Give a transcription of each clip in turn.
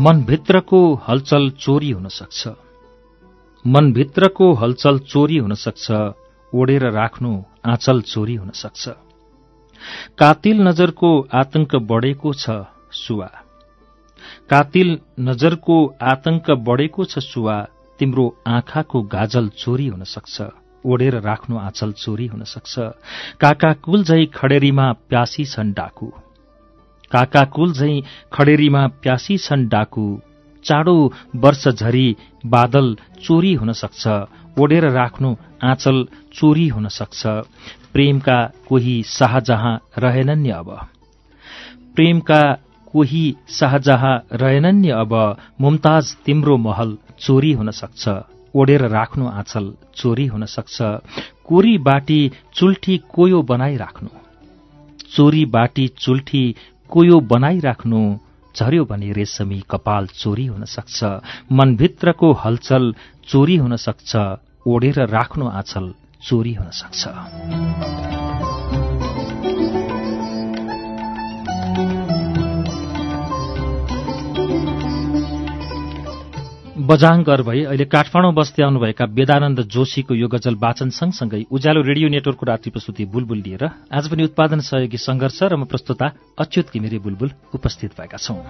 मनभित्रको हलचल चोरी हुन सक्छ। मनभित्रको हलचल चोरी हुन सक्छ ओढेर राख्नु आँचल चोरी हुन सक्छ। कातिल नजरको आतंक बढेको छ सुवा। कातिल नजरको आतंक बढेको छ सुवा। तिम्रो आँखाको गाजल चोरी हुन सक्छ ओढेर राख्नु आँचल चोरी हुन सक्छ। काका कुल झै खडेरीमा प्यासी छन् डाकु। काका कुल झै खडेरीमा प्यासी छन् डाकु। चाँडो वर्ष झरी बादल चोरी हुन सक्छ। ओढेर राख्नु आँचल चोरी हुन सक्छ। प्रेमका कोही शाहजहाँ रहेनन् नि अब। प्रेमका कोही शाहजहाँ रहेनन् नि अब। मुमताज तिम्रो महल चोरी हुन सक्छ। ओढेर राख्नु आँचल चोरी हुन सक्छ। कोरी बाटी चुल्ठी कोयो बनाइराख्नु चोरी बाटी चुल्ठी कोयो बनाइराख्नु झर्यो भने रेशमी कपाल चोरी हुन सक्छ मनभित्रको हलचल चोरी हुन सक्छ ओढेर राख्नु आँचल चोरी हुन सक्छ। बजाङ्गर भई अहिले काठमाडौँ बस्दै आउनुभएका वेदानन्द जोशीको यो गजल वाचन सँगसँगै उज्यालो रेडियो नेटवर्कको रात्रि प्रस्तुति बुलबुल लिएर आज पनि उत्पादन सहयोगी संघर्ष र म प्रस्तुता अच्युत घिमिरे बुलबुल उपस्थित भएका छौं।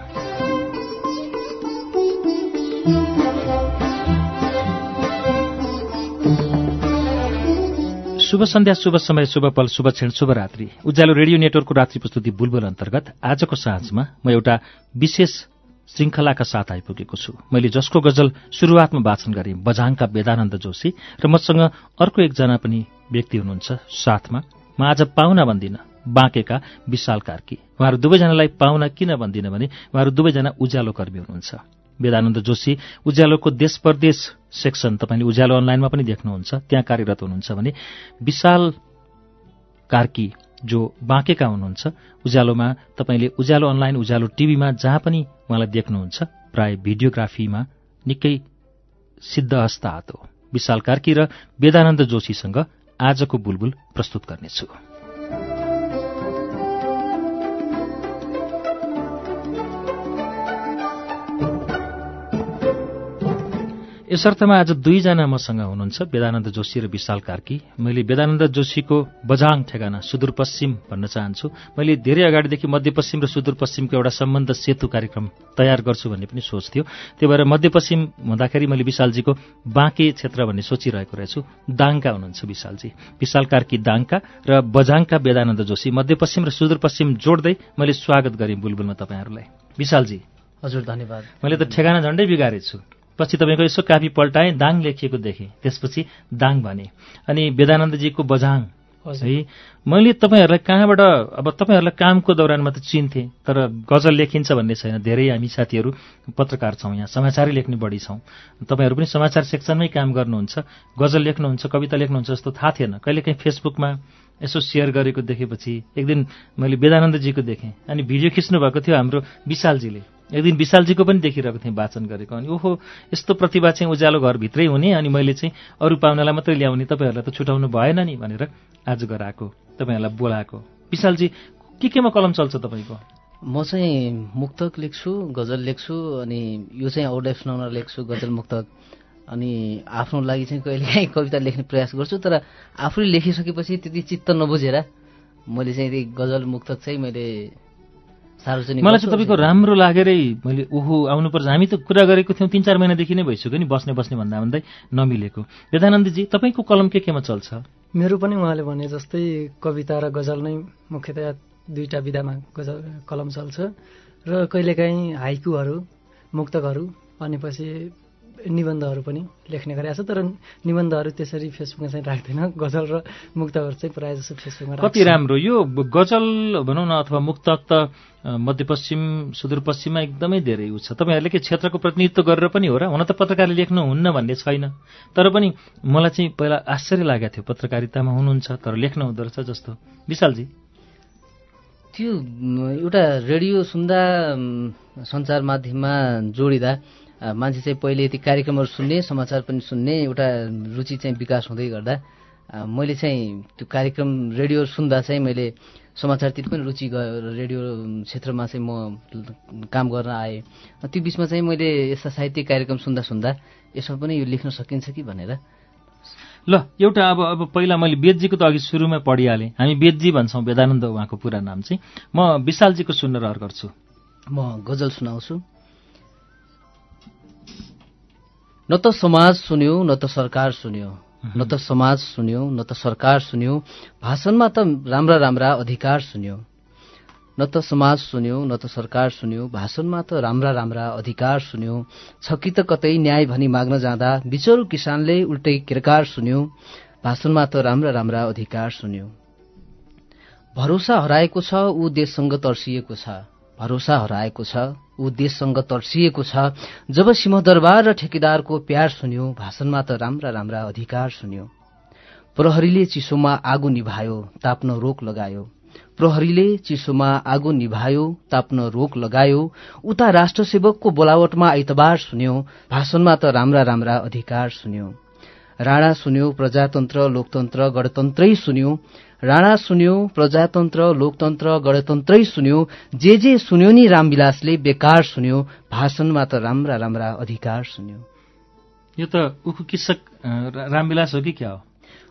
शुभ सन्ध्या शुभ समय शुभ पल शुभ क्षण शुभ रात्रि। उज्यालो रेडियो नेटवर्कको रात्रि प्रस्तुति बुलबुल अन्तर्गत आजको साँझमा म एउटा विशेष श्रृङ्खलाका साथ आइपुगेको छु। मैले जसको गजल शुरूआतमा वाचन गरेँ बझाङका वेदानन्द जोशी र मसँग अर्को एकजना पनि व्यक्ति हुनुहुन्छ। साथमा म आज पाहुना भन्दिनँ बाँकेका विशाल कार्की। उहाँहरू दुवैजनालाई पाहुना किन भन्दिनँ भने उहाँहरू दुवैजना उज्यालो कर्मी हुनुहुन्छ। वेदानन्द जोशी उज्यालोको देश परदेश सेक्सन तपाईँले उज्यालो अनलाइनमा पनि देख्नुहुन्छ त्यहाँ कार्यरत हुनुहुन्छ भने विशाल कार्की जो बाँकेका हुनुहुन्छ उज्यालोमा तपाईँले उज्यालो अनलाइन उज्यालो टिभीमा जहाँ पनि उहाँलाई देख्नुहुन्छ प्राय भिडियोग्राफीमा निकै सिद्ध हस्ताहात हो। विशाल कार्की र वेदानन्द जोशीसँग आजको बुलबुल प्रस्तुत गर्नेछु। यसर्थमा आज दुईजना मसँग हुनुहुन्छ वेदानन्द जोशी र विशाल कार्की। मैले वेदानन्द जोशीको बझाङ ठेगाना सुदूरपश्चिम भन्न चाहन्छु। मैले धेरै अगाडिदेखि मध्यपश्चिम र सुदूरपश्चिमको एउटा सम्बन्ध सेतु कार्यक्रम तयार गर्छु भन्ने पनि सोच थियो। त्यही भएर मध्यपश्चिम हुँदाखेरि मैले विशालजीको बाँके क्षेत्र भन्ने सोचिरहेको रहेछु। दाङका हुनुहुन्छ विशालजी। विशाल कार्की दाङका र बझाङका वेदानन्द जोशी मध्यपश्चिम र सुदूरपश्चिम जोड्दै मैले स्वागत गरेँ बुलबुलमा तपाईँहरूलाई। विशालजी हजुर धन्यवाद। मैले त ठेगाना झन्डै बिगारेछु। पछि तपाईँको यसो कापी पल्टाएँ दाङ लेखिएको देखेँ। त्यसपछि दाङ भने। अनि वेदानन्दजीको बझाङ। है मैले तपाईँहरूलाई कहाँबाट अब तपाईँहरूलाई कामको दौरानमा त चिन्थेँ तर गजल लेखिन्छ भन्ने छैन। धेरै हामी साथीहरू पत्रकार छौँ यहाँ समाचारै लेख्ने बढी छौँ। तपाईँहरू पनि समाचार सेक्सनमै काम गर्नुहुन्छ गजल लेख्नुहुन्छ कविता लेख्नुहुन्छ जस्तो थाहा थिएन। कहिलेकाहीँ फेसबुकमा यसो सेयर गरेको देखेपछि एक दिन मैले वेदानन्दजीको देखेँ। अनि भिडियो खिच्नु भएको थियो हाम्रो विशालजीले। एक दिन विशालजीको पनि देखिरहेको थिएँ वाचन गरेको अनि ओहो यस्तो प्रतिभा चाहिँ उज्यालो घरभित्रै हुने अनि मैले चाहिँ अरू पाहुनालाई मात्रै ल्याउने तपाईँहरूलाई त छुटाउनु भएन नि भनेर आज गराएको तपाईँहरूलाई बोलाएको। विशालजी के केमा कलम चल्छ तपाईँको? म चाहिँ मुक्तक लेख्छु गजल लेख्छु अनि यो चाहिँ आउट सुनाउन लेख्छु गजल मुक्तक। अनि आफ्नो लागि चाहिँ कहिलेकाहीँ कविता लेख्ने प्रयास गर्छु तर आफूले लेखिसकेपछि त्यति चित्त नबुझेर मैले चाहिँ गजल मुक्तक चाहिँ मैले सार्वजनिक मलाई चाहिँ तपाईँको राम्रो लागेरै मैले ओहो आउनुपर्छ। हामी त कुरा गरेको थियौँ तिन चार महिनादेखि नै भइसक्यो नि बस्ने बस्ने भन्दा भन्दै नमिलेको। वेदानन्दजी तपाईँको कलम के केमा चल्छ? मेरो पनि उहाँले भने जस्तै कविता र गजल नै मुख्यतया दुईवटा विधामा गजल कलम चल्छ। र कहिलेकाहीँ हाइकुहरू मुक्तकहरू भनेपछि निबन्धहरू पनि लेख्ने गरेको छ तर निबन्धहरू त्यसरी फेसबुकमा चाहिँ राख्दैन। गजल र मुक्तकहरू चाहिँ प्रायः जसो फेसबुकमा कति राम्रो यो गजल भनौँ न अथवा मुक्तक त मध्यपश्चिम सुदूरपश्चिममा एकदमै धेरै उ छ। तपाईँहरूले के क्षेत्रको प्रतिनिधित्व गरेर पनि हो र हुन त पत्रकारले लेख्नुहुन्न भन्ने छैन। तर पनि मलाई चाहिँ पहिला आश्चर्य लागेको थियो पत्रकारितामा हुनुहुन्छ तर लेख्न हुँदो रहेछ जस्तो। विशालजी? त्यो एउटा रेडियो सुन्दा सञ्चार माध्यममा जोडिँदा मान्छे चाहिँ पहिले यति कार्यक्रमहरू सुन्ने समाचार पनि सुन्ने एउटा रुचि चाहिँ विकास हुँदै गर्दा मैले चाहिँ त्यो कार्यक्रम रेडियो सुन्दा चाहिँ मैले समाचारतिर पनि रुचि रेडियो क्षेत्रमा चाहिँ म काम गर्न आएँ। त्यो बिचमा चाहिँ मैले यस्ता साहित्यिक कार्यक्रम सुन्दा सुन्दा यसमा पनि यो लेख्न सकिन्छ कि भनेर। ल एउटा अब अब पहिला मैले वेदजीको त अघि सुरुमै पढिहालेँ। हामी वेदजी भन्छौँ वेदानन्द उहाँको पुरा नाम चाहिँ। म विशालजीको सुन्न रहर गर्छु। म गजल सुनाउँछु। न त समाज सुन्यो न त सरकार सुन्यो। न त समाज सुन्यो न त सरकार सुन्यो। भाषणमा त राम्रा राम्रा अधिकार सुन्यो। न त समाज सुन्यो न त सरकार सुन्यो। भाषणमा त राम्रा राम्रा अधिकार सुन्यो। छ कि त कतै न्याय भनी माग्न जाँदा बिचरो किसानले उल्टै किरकार सुन्यो। भाषणमा त राम्रा राम्रा अधिकार सुन्यो। भरोसा हराएको छ ऊ देशसँग तर्सिएको छ। भरोसा हराएको छ ऊ देशसँग तर्सिएको छ। जब सिंहदरबार र ठेकेदारको प्यार सुन्यो भाषणमा त राम्रा राम्रा अधिकार सुन्यो। प्रहरीले चिसोमा आगो निभायो ताप्न रोक लगायो। प्रहरीले चिसोमा आगो निभायो ताप्न रोक लगायो। उता राष्ट्रसेवकको बोलावटमा आइतबार सुन्यो भाषणमा त राम्रा राम्रा अधिकार सुन्यो। राणा सुन्यो प्रजातन्त्र लोकतन्त्र गणतन्त्रै सुन्यो। राणा सुन्यो प्रजातन्त्र लोकतन्त्र गणतन्त्रै सुन्यो। जे जे सुन्यो नि रामविलासले बेकार सुन्यो। भाषणमा त राम्रा राम्रा अधिकार सुन्यो। यो त उखु किस्सक रामविलास हो कि क्या हो?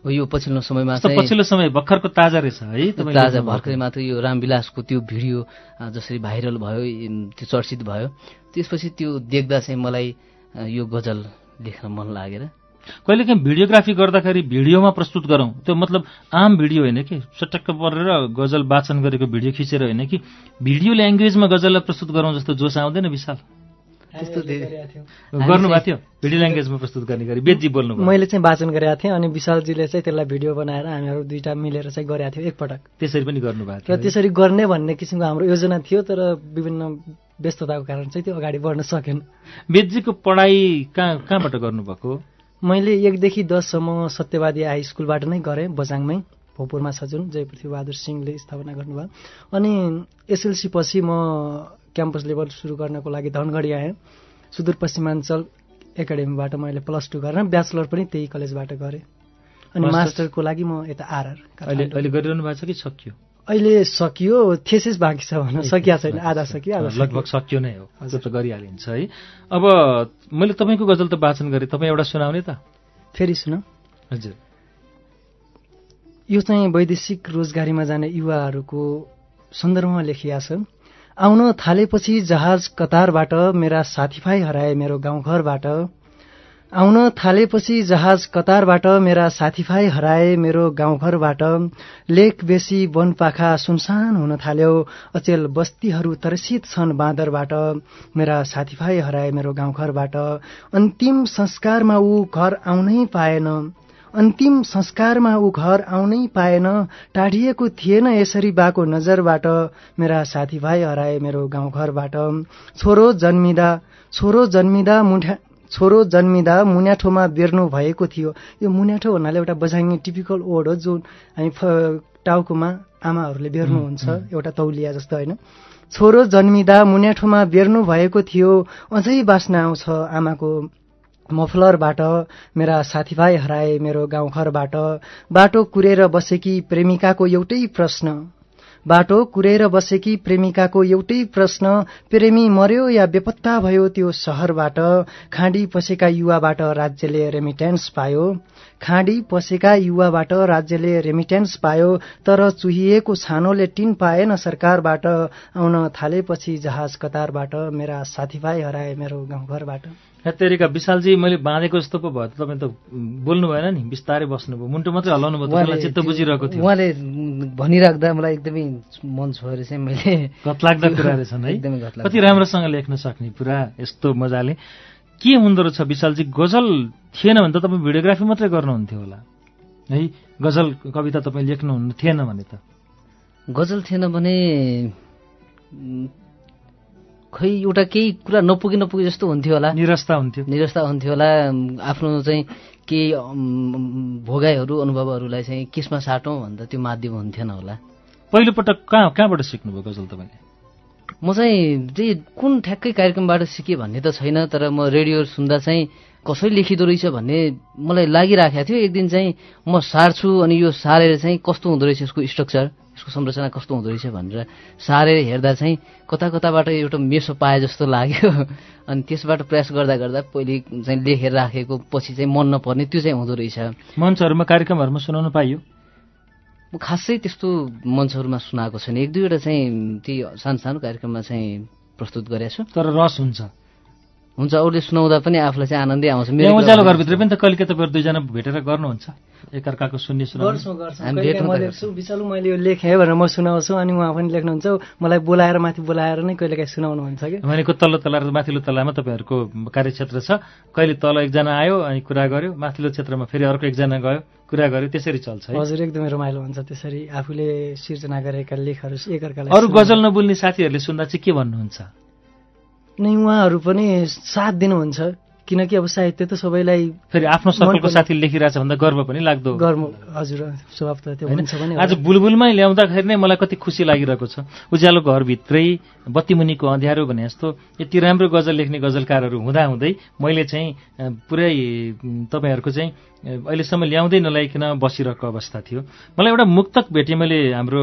यो पछिल्लो समयमा पछिल्लो समय भर्खरको ताजा रहेछ है ताजा भर्खरै मात्र यो रामविलासको त्यो भिडियो जसरी भाइरल भयो त्यो चर्चित भयो। त्यसपछि त्यो देख्दा चाहिँ मलाई यो गजल लेख्न मन लागेर कहिलेकाहीँ भिडियोग्राफी गर्दाखेरि भिडियोमा प्रस्तुत गरौँ त्यो मतलब आम भिडियो होइन कि? सटक्क परेर गजल वाचन गरेको भिडियो खिचेर होइन कि? भिडियो ल्याङ्ग्वेजमा गजललाई प्रस्तुत गरौँ जस्तो जोस आउँदैन विशाल। त्यस्तो गर्नुभएको थियो? भिडियो ल्याङ्ग्वेजमा प्रस्तुत गर्ने गरी बेजी बोल्नु मैले चाहिँ वाचन गरेका थिएँ अनि विशालजीले चाहिँ त्यसलाई भिडियो बनाएर हामीहरू दुइटा मिलेर चाहिँ गरेका थियौँ एकपटक। त्यसरी पनि गर्नुभएको थियो। र त्यसरी गर्ने भन्ने किसिमको हाम्रो योजना थियो तर विभिन्न व्यस्तताको कारण चाहिँ त्यो अगाडि बढ्न सकेन। बेजीको पढाइ कहाँ कहाँबाट गर्नुभएको? मैले एकदेखि दससम्म सत्यवादी हाई स्कुलबाट नै गरेँ बजाङमै। भोपुरमा छ जुन जयपृथ्वीबहादुर सिंहले स्थापना गर्नुभयो। अनि एसएलसी पछि म क्याम्पस लेभल सुरु गर्नको लागि धनगढी आएँ। सुदूरपश्चिमाञ्चल एकाडेमीबाट मैले प्लस टू गरेर ब्याचलर पनि त्यही कलेजबाट गरेँ। अनि मास्टरको लागि म यता आरआर अहिले अहिले गरिरहनु भएको छ कि सकियो? अहिले सकियो थेसिस बाँकी छ भन्न सकिया छैन आधा सकियो आधा लगभग सकियो नै हो। हजुर। त गरिहालिन्छ है। अब मैले तपाईँको गजल त वाचन गरेँ तपाईँ एउटा सुनाउने त? फेरि सुन। हजुर। यो चाहिँ वैदेशिक रोजगारीमा जाने युवाहरूको सन्दर्भमा लेखिया छ। आउन थालेपछि जहाज कतारबाट मेरा साथीभाइ हराए मेरो गाउँघरबाट। आउन थालेपछि जहाज कतारबाट मेरा साथीभाइ हराए मेरो गाउँघरबाट। लेक बेसी वनपाखा सुनसान हुन थाल्यो। अचेल बस्तीहरू तरसित छन् बाँदरबाट। मेरा साथीभाइ हराए मेरो गाउँघरबाट। अन्तिम संस्कारमा ऊ घर आउनै पाएन। अन्तिम संस्कारमा ऊ घर आउनै पाएन। टाढिएको थिएन यसरी बाको नजरबाट। मेरा साथीभाइ हराए मेरो गाउँघरबाट। छोरो जन्मिँदा छोरो जन्मिँदा मुठा छोरो जन्मिँदा मुन्याठोमा बेर्नु भएको थियो। यो मुन्याठो भन्नाले एउटा बझाङ्गी टिपिकल वर्ड हो जुन हामी टाउकोमा आमाहरूले बेर्नुहुन्छ एउटा तौलिया जस्तो होइन? छोरो जन्मिँदा मुन्याठोमा बेर्नु भएको थियो अझै बाँच्न आउँछ आमाको मफलरबाट मेरा साथीभाइ हराए मेरो गाउँघरबाट। बाटो कुरेर बसेकी प्रेमिकाको एउटै प्रश्न। बाटो कुरेर बसेकी प्रेमिकाको एउटै प्रश्न प्रेमी मर्यो या बेपत्ता भयो त्यो सहरबाट? खाँडी पसेका युवाबाट राज्यले रेमिटेन्स पायो। खाँडी पसेका युवाबाट राज्यले रेमिटेन्स पायो। तर चुहिएको छानोले टिन पाएन सरकारबाट। आउन थालेपछि जहाज कतारबाट मेरा साथीभाइ हराए मेरो गाउँघरबाट। तेरिका विशालजी मैले बाँधेको जस्तो पो भयो तपाईँ त बोल्नु भएन नि बिस्तारै बस्नुभयो। मुन्टो मात्रै हल्लाउनु भयो चित्त बुझिरहेको थियो। उहाँले भनिराख्दा मलाई एकदमै मन छोएर चाहिँ मैले घतलाग्दा कुरा रहेछन् है। एकदमै कति राम्रोसँग लेख्न सक्ने पुरा यस्तो मजाले। के हुँदो रहेछ विशालजी? गजल थिएन भने त तपाईँ भिडियोग्राफी मात्रै गर्नुहुन्थ्यो होला। है गजल कविता तपाईँ लेख्नुहुन्न थिएन भने त। गजल थिएन भने खै एउटा केही कुरा नपुगी नपुगी जस्तो हुन्थ्यो होला। निरस्ता हुन्थ्यो। निरस्ता हुन्थ्यो होला। आफ्नो चाहिँ केही भोगाइहरू अनुभवहरूलाई चाहिँ केसमा साटौँ भन्दा त्यो माध्यम हुन्थेन होला। पहिलोपटक कहाँ कहाँबाट सिक्नुभयो गजल तपाईँले? म चाहिँ त्यही कुन ठ्याक्कै कार्यक्रमबाट सिकेँ भन्ने त छैन तर म रेडियो सुन्दा चाहिँ कसरी लेखिँदो रहेछ भन्ने मलाई लागिराखेको थियो। एक दिन चाहिँ म सार्छु अनि यो सारेर चाहिँ कस्तो हुँदो रहेछ यसको स्ट्रक्चर। यसको संरचना कस्तो हुँदो रहेछ भनेर सारेर हेर्दा चाहिँ कता कताबाट एउटा मेसो पाए जस्तो लाग्यो। अनि त्यसबाट प्रयास गर्दा गर्दा पहिले चाहिँ लेखेर राखेको पछि चाहिँ मन नपर्ने त्यो चाहिँ हुँदो रहेछ। मञ्चहरूमा कार्यक्रमहरूमा सुनाउनु पाइयो? म खासै त्यस्तो मञ्चहरूमा सुनाएको छैन। एक दुईवटा चाहिँ ती सानो सानो कार्यक्रममा चाहिँ प्रस्तुत गरेको छु। तर रस हुन्छ। हुन्छ अरूले सुनाउँदा पनि आफूलाई चाहिँ आनन्दै आउँछ। यहाँ उज्यालो घरभित्र पनि त कहिले तपाईँहरू दुईजना भेटेर गर्नुहुन्छ? एकअर्काको सुन्ने विशालु मैले यो लेखेँ भनेर म सुनाउँछु अनि उहाँ पनि लेख्नुहुन्छ। मलाई बोलाएर माथि बोलाएर नै कहिले काहीँ सुनाउनुहुन्छ कि भनेको तल्लो तल्ला र माथिल्लो तल्लामा तपाईँहरूको कार्यक्षेत्र छ। कहिले तल एकजना आयो अनि कुरा गर्यो। माथिल्लो क्षेत्रमा फेरि अर्को एकजना गयो कुरा गर्यो। त्यसरी चल्छ है। हजुर एकदमै रमाइलो हुन्छ। त्यसरी आफूले सिर्जना गरेका लेखहरू एकअर्कालाई अरू। गजल नबोल्ने साथीहरूले सुन्दा चाहिँ के भन्नुहुन्छ? नै उहाँहरू पनि साथ दिनुहुन्छ। किनकि अब साहित्य त सबैलाई फेरि आफ्नो सर्कलको साथीले लेखिरहेछ भन्दा गर्व पनि लाग्दो। गर्म हजुर स्वभाव त त्यो? हुन्छ पनि आज बुलबुलमै ल्याउँदाखेरि नै मलाई कति खुसी लागिरहेको छ। उज्यालो घरभित्रै बत्तीमुनिको अँध्यारो भने जस्तो यति राम्रो गजल लेख्ने गजलकारहरू हुँदाहुँदै मैले चाहिँ पुरै तपाईँहरूको चाहिँ अहिलेसम्म ल्याउँदै नल्याइकन बसिरहेको अवस्था थियो। मलाई एउटा मुक्तक भेटेँ मैले हाम्रो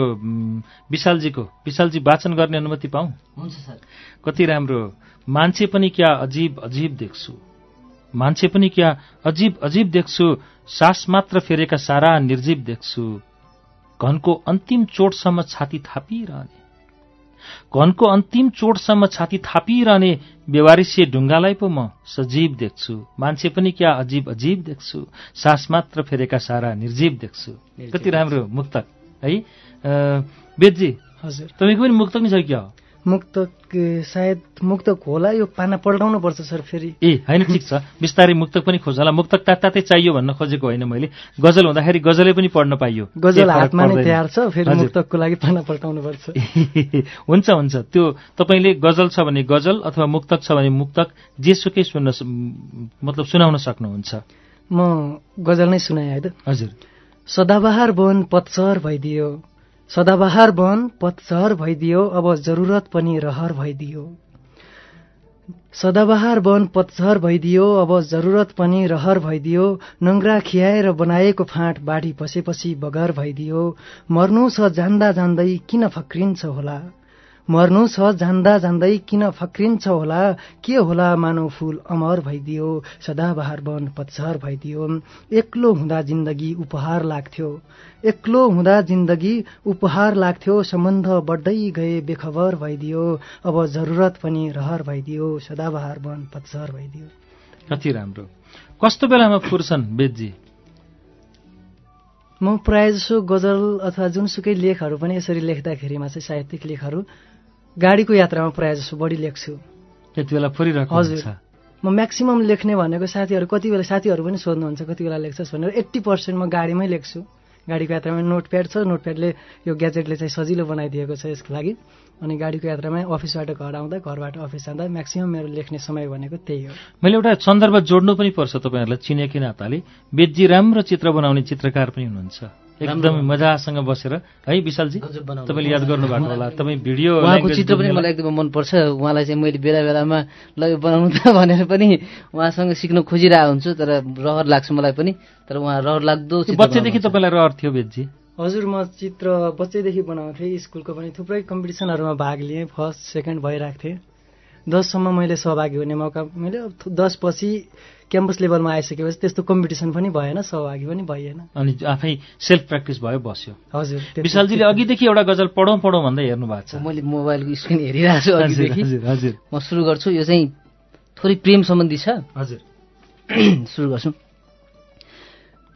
विशालजीको। विशालजी वाचन गर्ने अनुमति पाऊँ? हुन्छ सर। कति राम्रो। मान्छे पनि क्या अजीब अजीब देख्छु। मान्छे पनि क्या अजीब अजीब देख्छु सास मात्र फेरेका सारा निर्जीव देख्छु। घनको अन्तिम चोटसम्म छाती थापिरहने। घनको अन्तिम चोटसम्म छाती थापिरहने बेवारिसे ढुङ्गालाई पो म सजीव देख्छु। मान्छे पनि क्या अजीब अजीब देख्छु सास मात्र फेरेका सारा निर्जीव देख्छु। कति राम्रो मुक्तक है? वेदजी हजुर। तपाईँको पनि मुक्तक नै छ क्या? हो मुक्तक सायद मुक्तक होला यो पाना पल्टाउनु पर्छ सर फेरि। ए होइन ठिक छ। बिस्तारै मुक्तक पनि खोज होला। मुक्तक तात्तातै चाहियो भन्न खोजेको होइन मैले। गजल हुँदाखेरि गजलै पनि पढ्न पाइयो। गजल हातमा नै। तयार छ फेरि। मुक्तकको लागि पाना पल्टाउनु पर्छ। हुन्छ हुन्छ। त्यो तपाईँले गजल छ भने गजल अथवा मुक्तक छ भने मुक्तक जेसुकै सुन्न मतलब सुनाउन सक्नुहुन्छ। म गजल नै सुनाएँ है त हजुर। सदाबहार वन पतझर भइदियो। सदाबहार वन पतझर भइदियो अब जरुरत पनि रहर भइदियो। सदाबहार वन पतझर भइदियो अब जरुरत पनि रहर भइदियो नङ्ग्रा खियाएर बनाएको फाँट बाढी पसेपछि बगर भइदियो। मर्नु छ जान्दा जान्दै किन फक्रिन्छ होला? मर्नु छ जान्दा जान्दै किन फक्रिन्छ होला? के होला मानव फूल? अमर भइदियो सदाबहार वन पतझर भइदियो। एक्लो हुँदा जिन्दगी उपहार लाग्थ्यो। एक्लो हुँदा जिन्दगी उपहार लाग्थ्यो सम्बन्ध बढ्दै गए बेखबर भइदियो। अब जरुरत पनि रहर भइदियो सदाबहार वन पतझर भइदियो। कति राम्रो। कस्तो बेलामा फुर्छन् वेदजी? म प्रायः जसो गजल अथवा जुनसुकै लेखहरू पनि यसरी लेख्दाखेरिमा चाहिँ साहित्यिक लेखहरू गाडीको यात्रामा प्रायः जसो बढी लेख्छु। त्यति बेला फुरिरहेको हजुर। म म्याक्सिमम् लेख्ने भनेको साथीहरू कति बेला साथीहरू पनि सोध्नुहुन्छ कति बेला लेख्छस् भनेर। एट्टी पर्सेन्ट म गाडीमै लेख्छु। गाडीको यात्रामा नोटप्याड छ। नोटप्याडले यो ग्याजेटले चाहिँ सजिलो बनाइदिएको छ यसको लागि। अनि गाडीको यात्रामा अफिसबाट घर आउँदा घरबाट अफिस जाँदा म्याक्सिमम् मेरो लेख्ने समय भनेको त्यही हो। मैले एउटा सन्दर्भ जोड्नु पनि पर्छ तपाईँहरूलाई चिनेकी नाताले। वेदजी राम्रो चित्र बनाउने चित्रकार पनि हुनुहुन्छ। एकदमै मजासँग बसेर है विशालजी। तपाईँले याद गर्नु भएको होला तपाईँ भिडियो उहाँको चित्र पनि मलाई एकदमै मनपर्छ। उहाँलाई चाहिँ मैले बेला बेलामा ल यो बनाउनु त भनेर पनि उहाँसँग सिक्न खोजिरहेको हुन्छु तर रहर लाग्छ मलाई पनि। तर उहाँ रहर लाग्दो बच्चैदेखि। तपाईँलाई रहर थियो वेदजी हजुर म चित्र बच्चैदेखि बनाउँथेँ स्कुलको पनि थुप्रै कम्पिटिसनहरूमा भाग लिएँ। फर्स्ट सेकेन्ड भइरहेको थिएँ। दससम्म मैले सहभागी हुने मौका मैले अब थु- दस पछि क्याम्पस लेभलमा आइसकेपछि त्यस्तो कम्पिटिसन पनि भएन सहभागी पनि भइएन। अनि आफै सेल्फ प्र्याक्टिस भयो बस्यो। हजुर विशालजीले अघिदेखि एउटा गजल पढौँ पढौँ भन्दै हेर्नु भएको छ। मैले मोबाइलको स्क्रिन हेरिरहेको छु हजुर अघिदेखि। हजुर हजुर म सुरु गर्छु। यो चाहिँ थोरै प्रेम सम्बन्धी छ। हजुर। सुरु गर्छु।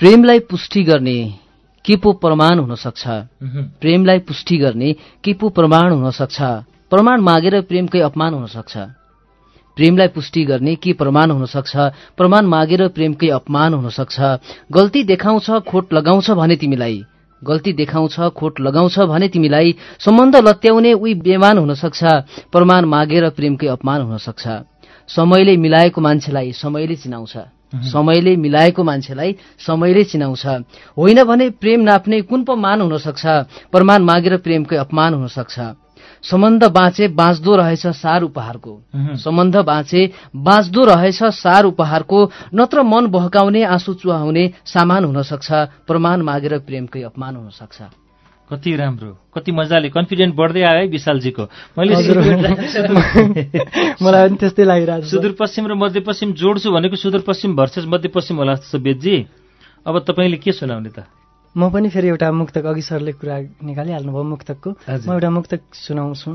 प्रेमलाई पुष्टि गर्ने के पो प्रमाण हुन सक्छ। प्रेमलाई पुष्टि गर्ने के पो प्रमाण हुन सक्छ प्रमाण मागेर प्रेमकै अपमान हुन सक्छ प्रेमलाई पुष्टि गर्ने के प्रमाण हुन सक्छ प्रमाण मागेर प्रेमकै अपमान हुन सक्छ गल्ती देखाउँछ खोट लगाउँछ भने तिमीलाई। गल्ती देखाउँछ खोट लगाउँछ भने तिमीलाई। सम्बन्ध लत्याउने उही बेमान हुन सक्छ प्रमाण मागेर प्रेमकै अपमान हुन सक्छ समयले मिलाएको मान्छेलाई समयले चिनाउँछ। समयले मिलाएको मान्छेलाई समयले चिनाउँछ। होइन भने प्रेम नाप्ने कुन पो मान हुन सक्छ प्रमाण मागेर प्रेमकै अपमान हुन सक्छ सम्बन्ध बाँचे बाँच्दो रहेछ सार उपहारको। सम्बन्ध बाँचे बाँच्दो रहेछ सार उपहारको नत्र मन बहकाउने आँसु चुहाउने सामान हुन सक्छ प्रमाण मागेर प्रेमकै अपमान हुन सक्छ कति राम्रो कति मजाले कन्फिडेन्ट बढ्दै आयो है विशालजीको। मैले मलाई पनि त्यस्तै लागिरहेको छ। सुदूरपश्चिम र मध्यपश्चिम जोड्छु भनेको सुदूरपश्चिम भर्सेस मध्यपश्चिम होला जस्तो बेदजी अब तपाईँले के सुनाउने त? म पनि फेरि एउटा मुक्तक अघि सरले कुरा निकालिहाल्नुभयो मुक्तकको। म एउटा मुक्तक सुनाउँछु।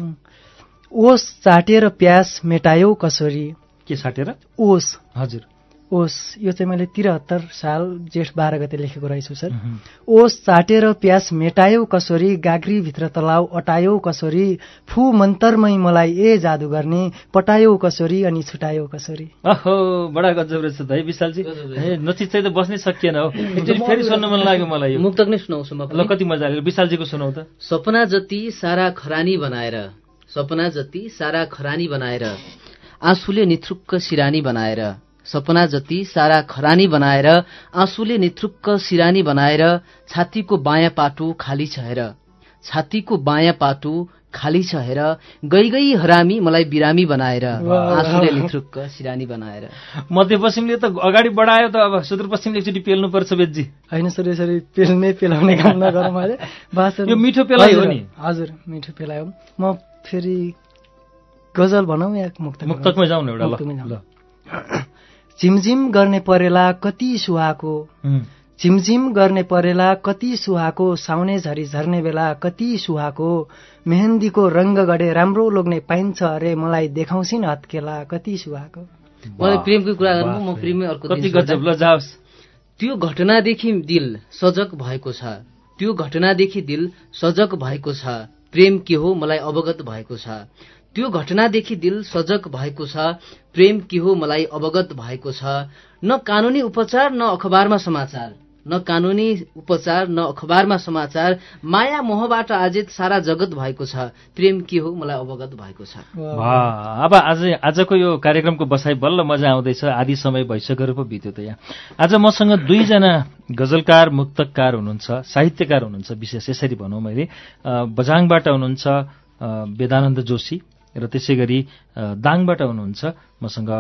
ओस चाटेर प्यास मेटायो कसरी? के साटेर ओस। हजुर। ओस यो चाहिँ मैले त्रिहत्तर साल जेठ बाह्र गते लेखेको रहेछु सर। ओस चाटेर प्यास मेटायो कसरी गाग्रीभित्र तलाउ अटायो कसरी फु मन्तरमै मलाई ए जादु गर्ने पटायो कसरी अनि छुटायो कसरी। अहो बडा गजब रहेछ त है विशालजी। चाहिँ त बस्नै सकिएन हो। एकचोटि फेरि सुन्न मन लाग्यो मलाई यो। मुक्तक नै सुनाउँछु म ल कति मजाले विशालजीको सुनाउ त। सपना जति सारा खरानी बनाएर सपना जति सारा खरानी बनाएर आँसुले निथुक्क सिरानी बनाएर सपना जति सारा खरानी बनाएर आँसुले निथुक्क सिरानी बनाएर छातीको बायाँ पाटो खाली छ हेर छातीको बायाँ पाटो खाली छ हेर गई गई हरामी मलाई बिरामी बनाएर आँसुले निथुक्क सिरानी बनाएर। मध्यपश्चिमले त अगाडि बढायो त अब सुदूरपश्चिमले एकचोटि पेल्नुपर्छ बेदजी होइन सर यसरी पेल्ने पेलाउने काम नगरौँ यो मिठो पेलाइ हो नि। हजुर मिठो पेलाइ हो। म फेरि गजल भनौँ या मुक्त मुक्तकमै जाउँ न एउटा ल। झिमझिम गर्ने परेला कति सुहाको? झिमझिम गर्ने परेला कति सुहाको? साउने झरी झर्ने बेला कति सुहाको? मेहन्दीको रङ्ग गढे राम्रो लोग्ने पाइन्छ। अरे मलाई देखाउँछिन हत्केला कति सुहाको? मलाई प्रेमको कुरा गर्नु म प्रेममै अर्को त्यो घटनादेखि दिल सजग भएको छ। त्यो घटनादेखि दिल सजग भएको छ। प्रेम के हो मलाई अवगत भएको छ। त्यो घटनादेखि दिल सजग भएको छ प्रेम के हो मलाई अवगत भएको छ। न कानुनी उपचार न अखबारमा समाचार। न कानुनी उपचार न अखबारमा समाचार। माया मोहबाट आजित सारा जगत भएको छ। प्रेम के हो मलाई अवगत भएको छ। वाह, अब आज आजको यो कार्यक्रमको बसाइ बल्ल मजा आउँदैछ। आदि समय भइसकेर पो बित्यो त यहाँ। आज मसँग दुईजना गजलकार मुक्तकार हुनुहुन्छ साहित्यकार हुनुहुन्छ। विशेष यसरी भनौँ मैले। बझाङबाट हुनुहुन्छ वेदानन्द जोशी। र त्यसै गरी दाङबाट हुनुहुन्छ मसँग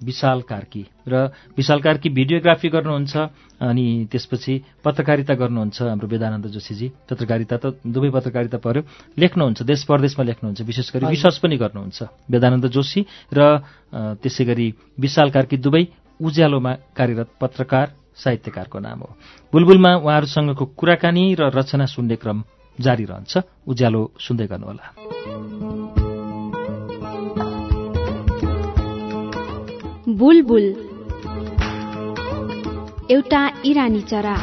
विशाल कार्की। र विशाल कार्की भिडियोग्राफी गर्नुहुन्छ अनि त्यसपछि पत्रकारिता गर्नुहुन्छ हाम्रो वेदानन्द जोशीजी। पत्रकारिता त दुवै पत्रकारिता पर्यो लेख्नुहुन्छ देश परदेशमा लेख्नुहुन्छ विशेष गरी रिसर्च पनि गर्नुहुन्छ वेदानन्द जोशी र त्यसै गरी विशाल कार्की दुवै उज्यालोमा कार्यरत पत्रकार साहित्यकारको नाम हो। बुलबुलमा उहाँहरूसँगको कुराकानी र रचना सुन्ने क्रम जारी रहन्छ। उज्यालो सुन्दै गर्नुहोला। बुलबुल। एउटा इरानी चरा।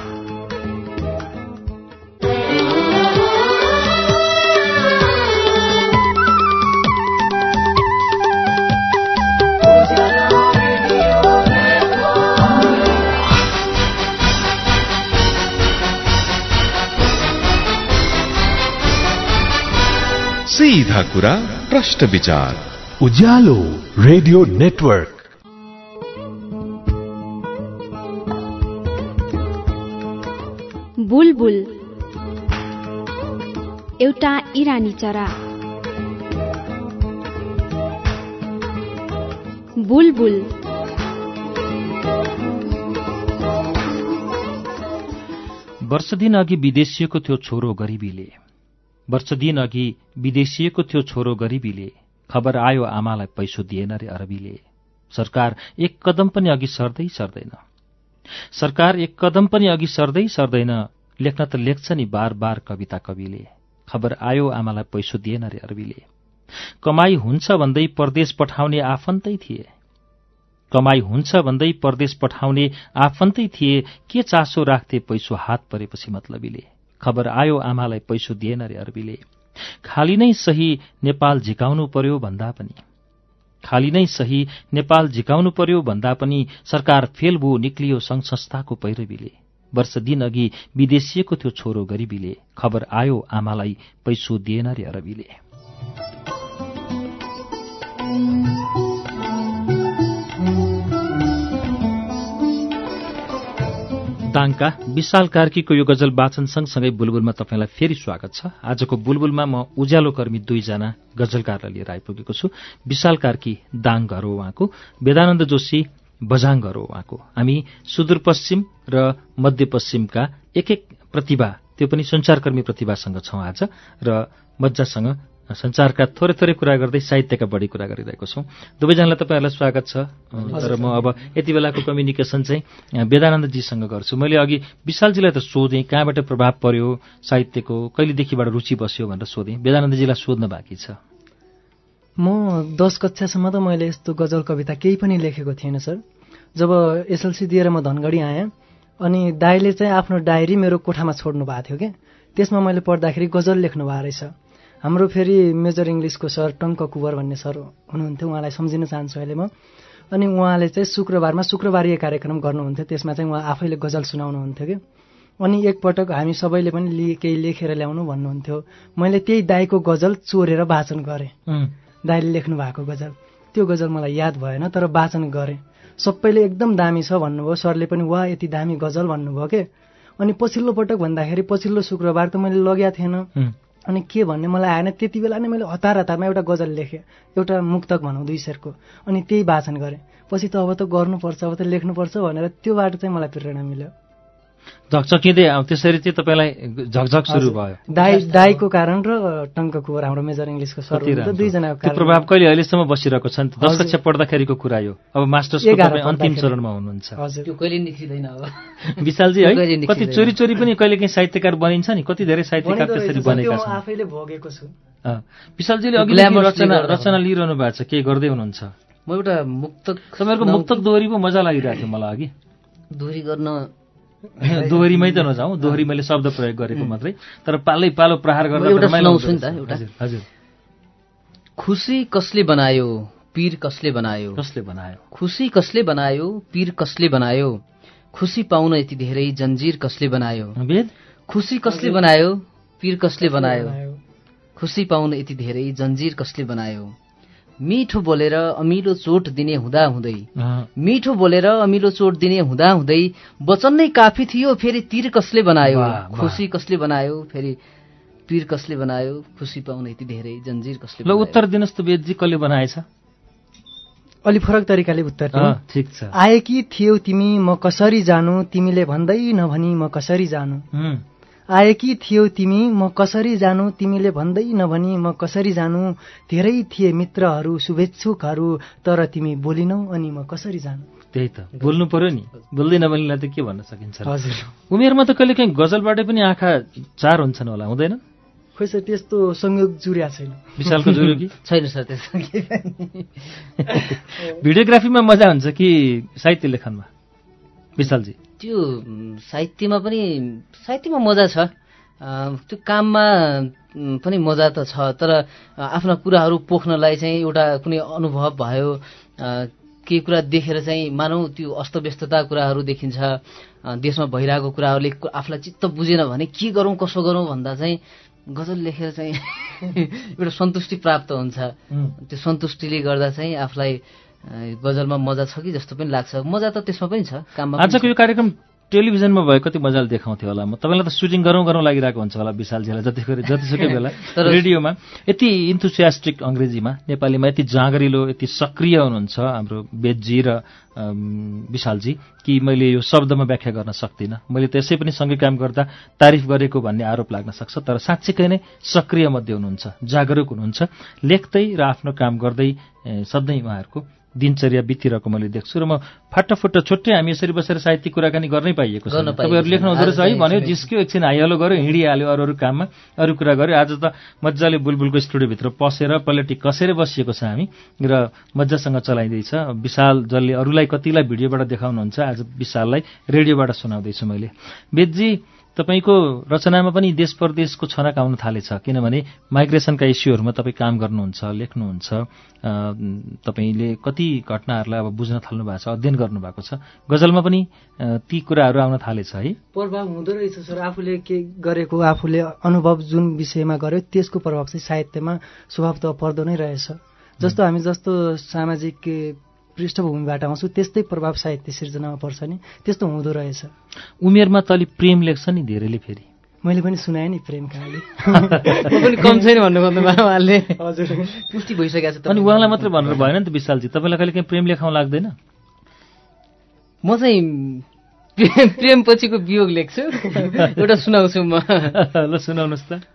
सीधा कुरा प्रश्न विचार। Ujyaalo radio network. बुलबुल। एउटा इरानी चरा। बुलबुल। वर्ष दिन अघि विदेशिएको थियो छोरो गरिबीले। वर्ष दिन अघि विदेशिएको थियो छोरो गरिबीले। खबर आयो आमालाई पैसो दिएन रे अरबीले। सरकार एक कदम पनि अघि सर्दै सर्दैन। सरकार एक कदम पनि अघि सर्दै सर्दैन। लेख्न त लेख्छ नि बार बार कविता कविले। खबर आयो आमालाई पैसो दिएन रे अरबीले। कमाई हुन्छ भन्दै परदेश पठाउने आफन्तै थिए। कमाई हुन्छ भन्दै परदेश पठाउने आफन्तै थिए के चासो राख्थे पैसो हात परेपछि मतलबीले। खबर आयो आमालाई पैसो दिएन रे अरबीले। खाली नै सही नेपाल झिकाउनु पर्यो भन्दा पनि। खाली नै सही नेपाल झिकाउनु पर्यो भन्दा पनि सरकार फेल भो निक्लियो सङ्घ संस्थाको पैरवीले वर्ष दिन अघि विदेशिएको थियो छोरो गरिबीले। खबर आयो आमालाई पैसो दिएन रे अरबीले। दाङका विशाल कार्कीको यो गजल वाचन सँगसँगै बुलबुलमा तपाईँलाई फेरि स्वागत छ। आजको बुलबुलमा म उज्यालो कर्मी दुईजना गजलकारलाई लिएर आइपुगेको छु। विशाल कार्की दाङ घर हो उहाँको वेदानन्द जोशी बझाङ घर हो उहाँको। हामी सुदूरपश्चिम र मध्यपश्चिमका एक एक प्रतिभा त्यो पनि सञ्चारकर्मी प्रतिभासँग छौँ आज र मजासँग संसारका थोरै थोरै कुरा गर्दै साहित्यका बढी कुरा गरिरहेको छौँ। दुवैजनालाई तपाईँहरूलाई स्वागत छ। तर म अब यति बेलाको कम्युनिकेसन चाहिँ वेदानन्दजीसँग गर्छु। मैले अघि विशालजीलाई त सोधेँ कहाँबाट प्रभाव पर्यो साहित्यको कहिलेदेखिबाट रुचि बस्यो भनेर सोधेँ। वेदानन्दजीलाई सोध्न बाँकी छ। म दस कक्षासम्म त मैले यस्तो गजल कविता केही पनि लेखेको थिइनँ सर। जब एसएलसी दिएर म धनगढी आएँ अनि दाईले चाहिँ आफ्नो डायरी मेरो कोठामा छोड्नु भएको थियो क्या त्यसमा मैले पढ्दाखेरि गजल लेख्नु भएको रहेछ। हाम्रो फेरि मेजर इङ्ग्लिसको सर टङ्क कुवर भन्ने सर हुनुहुन्थ्यो उहाँलाई सम्झिन चाहन्छु अहिले म। अनि उहाँले चाहिँ शुक्रबारमा शुक्रबारीय कार्यक्रम गर्नुहुन्थ्यो त्यसमा चाहिँ उहाँ आफैले गजल सुनाउनुहुन्थ्यो कि? अनि एकपटक हामी सबैले पनि केही लेखेर ल्याउनु भन्नुहुन्थ्यो। मैले त्यही दाईको गजल चोरेर वाचन गरेँ। दाईले लेख्नु भएको गजल। त्यो गजल मलाई याद भएन तर वाचन गरेँ। सबैले एकदम दामी छ भन्नुभयो। सरले पनि वा यति दामी गजल भन्नुभयो के? अनि पछिल्लो पटक भन्दाखेरि पछिल्लो शुक्रबार त मैले लगेको थिएन। अनि के भन्ने मलाई आएन। त्यति बेला नै मैले हतार हतारमा एउटा गजल लेखेँ। एउटा मुक्तक भनौँ दुई शेरको। अनि त्यही वाचन गरेँ। पछि त अब त गर्नुपर्छ अब त लेख्नुपर्छ भनेर त्योबाट चाहिँ मलाई प्रेरणा मिल्यो। झकझकिँदै त्यसरी चाहिँ तपाईँलाई झकझक सुरु भयो। दाई दाईको कारण र टङ्क कुवर हाम्रो मेजर इङ्ग्लिसको सर दुईजनाको त्यो प्रभाव कहिले अहिलेसम्म बसिरहेको छ नि त? दस कक्षा पढ्दाखेरिको कुरा यो। अब मास्टर्सको तपाईँ अन्तिम चरणमा हुनुहुन्छ। त्यो कहिले निस्किँदैन अब। विशालजी है? कति चोरी चोरी पनि कहिले काहीँ साहित्यकार बनिन्छ नि? कति धेरै साहित्यकार त्यसरी बनेका छन्। आफैले भोगेको छु। विशालजीले अघि रचना रचना लिइरहनु भएको छ। केही गर्दै हुनुहुन्छ? म एउटा मुक्तक तपाईँहरूको मुक्तक दोहोरी पो मजा लागिरहेको थियो मलाई अघि। दोहोरी गर्न दोहोरीमै त नजाउँ दोहोरी मैले शब्द प्रयोग गरेको मात्रै। तर पालै पालो प्रहार गर्दा हजुर खुसी कसले बनायो? पीर कसले बनायो? कसले बनायो? खुसी कसले बनायो? पीर कसले बनायो? खुसी पाउन यति धेरै जन्जिर कसले बनायो? खुसी कसले बनायो? पीर कसले बनायो? खुसी पाउन यति धेरै जन्जिर कसले बनायो? मिठो बोलेर अमिलो चोट दिने हुँदा हुँदै मिठो बोलेर अमिलो चोट दिने हुँदा हुँदै वचन नै काफी थियो फेरि तिर कसले बनायो? खुसी कसले बनायो? फेरि पीर कसले बनायो? खुसी पाउन यति धेरै जन्जिर कसले ल उत्तर दिनुहोस् त वेदजी कसले बनाएछ? अलि फरक तरिकाले उत्तर ठिक छ। आएकी थियौ तिमी म कसरी जानु? तिमीले भन्दै नभनी म कसरी जानु? आएकी थियौ तिमी म कसरी जानु तिमीले भन्दै नभनी म कसरी जानु? धेरै थिए मित्रहरू शुभेच्छुकहरू तर तिमी बोलिनौ अनि म कसरी जानु? त्यही त। बोल्नु पर्यो नि। बोल्दै नबोल्नेलाई त के भन्न सकिन्छ? हजुर। उमेरमा त कहिले काहीँ गजलबाटै पनि आँखा चार हुन्छन् होला हुँदैन? खोइ सर त्यस्तो संयोग जुर्या छैन। विशालको जुर्यो कि? छैन सर त्यस्तो भिडियोग्राफीमा मजा हुन्छ कि साहित्य लेखनमा? विशालजी। त्यो साहित्यमा पनि साहित्यमा मजा छ। त्यो काममा पनि मजा त छ तर आफ्ना कुराहरू पोख्नलाई चाहिँ एउटा कुनै अनुभव भयो। केही कुरा देखेर चाहिँ मानौ त्यो अस्तव्यस्तता कुराहरू देखिन्छ। देशमा भइरहेको कुराहरूले आफूलाई चित्त बुझेन भने के गरौँ कसो गरौँ भन्दा चाहिँ गजल लेखेर चाहिँ एउटा सन्तुष्टि प्राप्त हुन्छ। त्यो सन्तुष्टिले गर्दा चाहिँ आफूलाई गजलमा मजा छ कि जस्तो पनि लाग्छ। मजा त त्यसमा पनि छ काममा आजको यो कार्यक्रम टेलिभिजनमा भयो कति मजाले देखाउँथ्यो होला। म तपाईँलाई त सुटिङ गरौँ गरौँ लागिरहेको हुन्छ होला विशालजीलाई जतिखेर जतिसुकै बेला। रेडियोमा। यति इन्थुसियास्टिक अङ्ग्रेजीमा नेपालीमा यति जाँगरिलो यति सक्रिय हुनुहुन्छ हाम्रो बेदजी र विशालजी कि मैले यो शब्दमा व्याख्या गर्न सक्दिनँ। मैले त्यसै पनि सँगै काम गर्दा तारिफ गरेको भन्ने आरोप लाग्न सक्छ। तर साँच्चीकै नै सक्रिय मध्ये हुनुहुन्छ जागरुक हुनुहुन्छ। लेख्दै र आफ्नो काम गर्दै सधैँ उहाँहरूको दिनचर्या बितिरहेको मैले देख्छु र म फाटाफुट्टा छुट्टै हामी यसरी बसेर साहित्यिक कुराकानी गर्नै पाइएको छ तपाईँहरू लेख्नु हुँदो रहेछ है भन्यो जिस्क्यो एकछिन हाइहालो गऱ्यो हिँडिहाल्यो अरू अरू काममा अरू कुरा गऱ्यो आज त मजाले बुलबुलको स्टुडियोभित्र पसेर पलेटी कसेर बसिएको छ हामी र मजासँग चलाइँदैछ। विशाल जसले अरूलाई कतिलाई भिडियोबाट देखाउनुहुन्छ आज विशाललाई रेडियोबाट सुनाउँदैछु मैले। वेदजी तपाईँको रचनामा पनि देश परदेशको छनक आउन थालेछ किनभने माइग्रेसनका इस्युहरूमा तपाईँ काम गर्नुहुन्छ लेख्नुहुन्छ तपाईँले कति घटनाहरूलाई अब बुझ्न थाल्नु भएको छ अध्ययन गर्नुभएको छ। गजलमा पनि ती कुराहरू आउन थालेछ है। प्रभाव हुँदो रहेछ सर। आफूले के गरेको आफूले अनुभव जुन विषयमा गर्यो त्यसको प्रभाव चाहिँ साहित्यमा स्वभावतः पर्दो नै रहेछ। जस्तो हामी जस्तो सामाजिक पृष्ठभूमिबाट आउँछौँ त्यस्तै प्रभाव साहित्य सिर्जनामा पर्छ नि। त्यस्तो हुँदो रहेछ। उमेरमा त अलिक प्रेम लेख्छ नि धेरैले फेरि। मैले पनि सुनाएँ नि प्रेम कहानी। म पनि कम छैन भन्नु खोज्नु उहाँले। हजुर। पुष्टि भइसकेको छ अनि उहाँलाई मात्रै भनेर भएन नि त विशालजी तपाईँलाई कहिले काहीँ प्रेम लेखाउँ लाग्दैन? म चाहिँ प्रेम प्रेमपछिको वियोग लेख्छु। एउटा सुनाउँछु म। ल सुनाउनुहोस् त।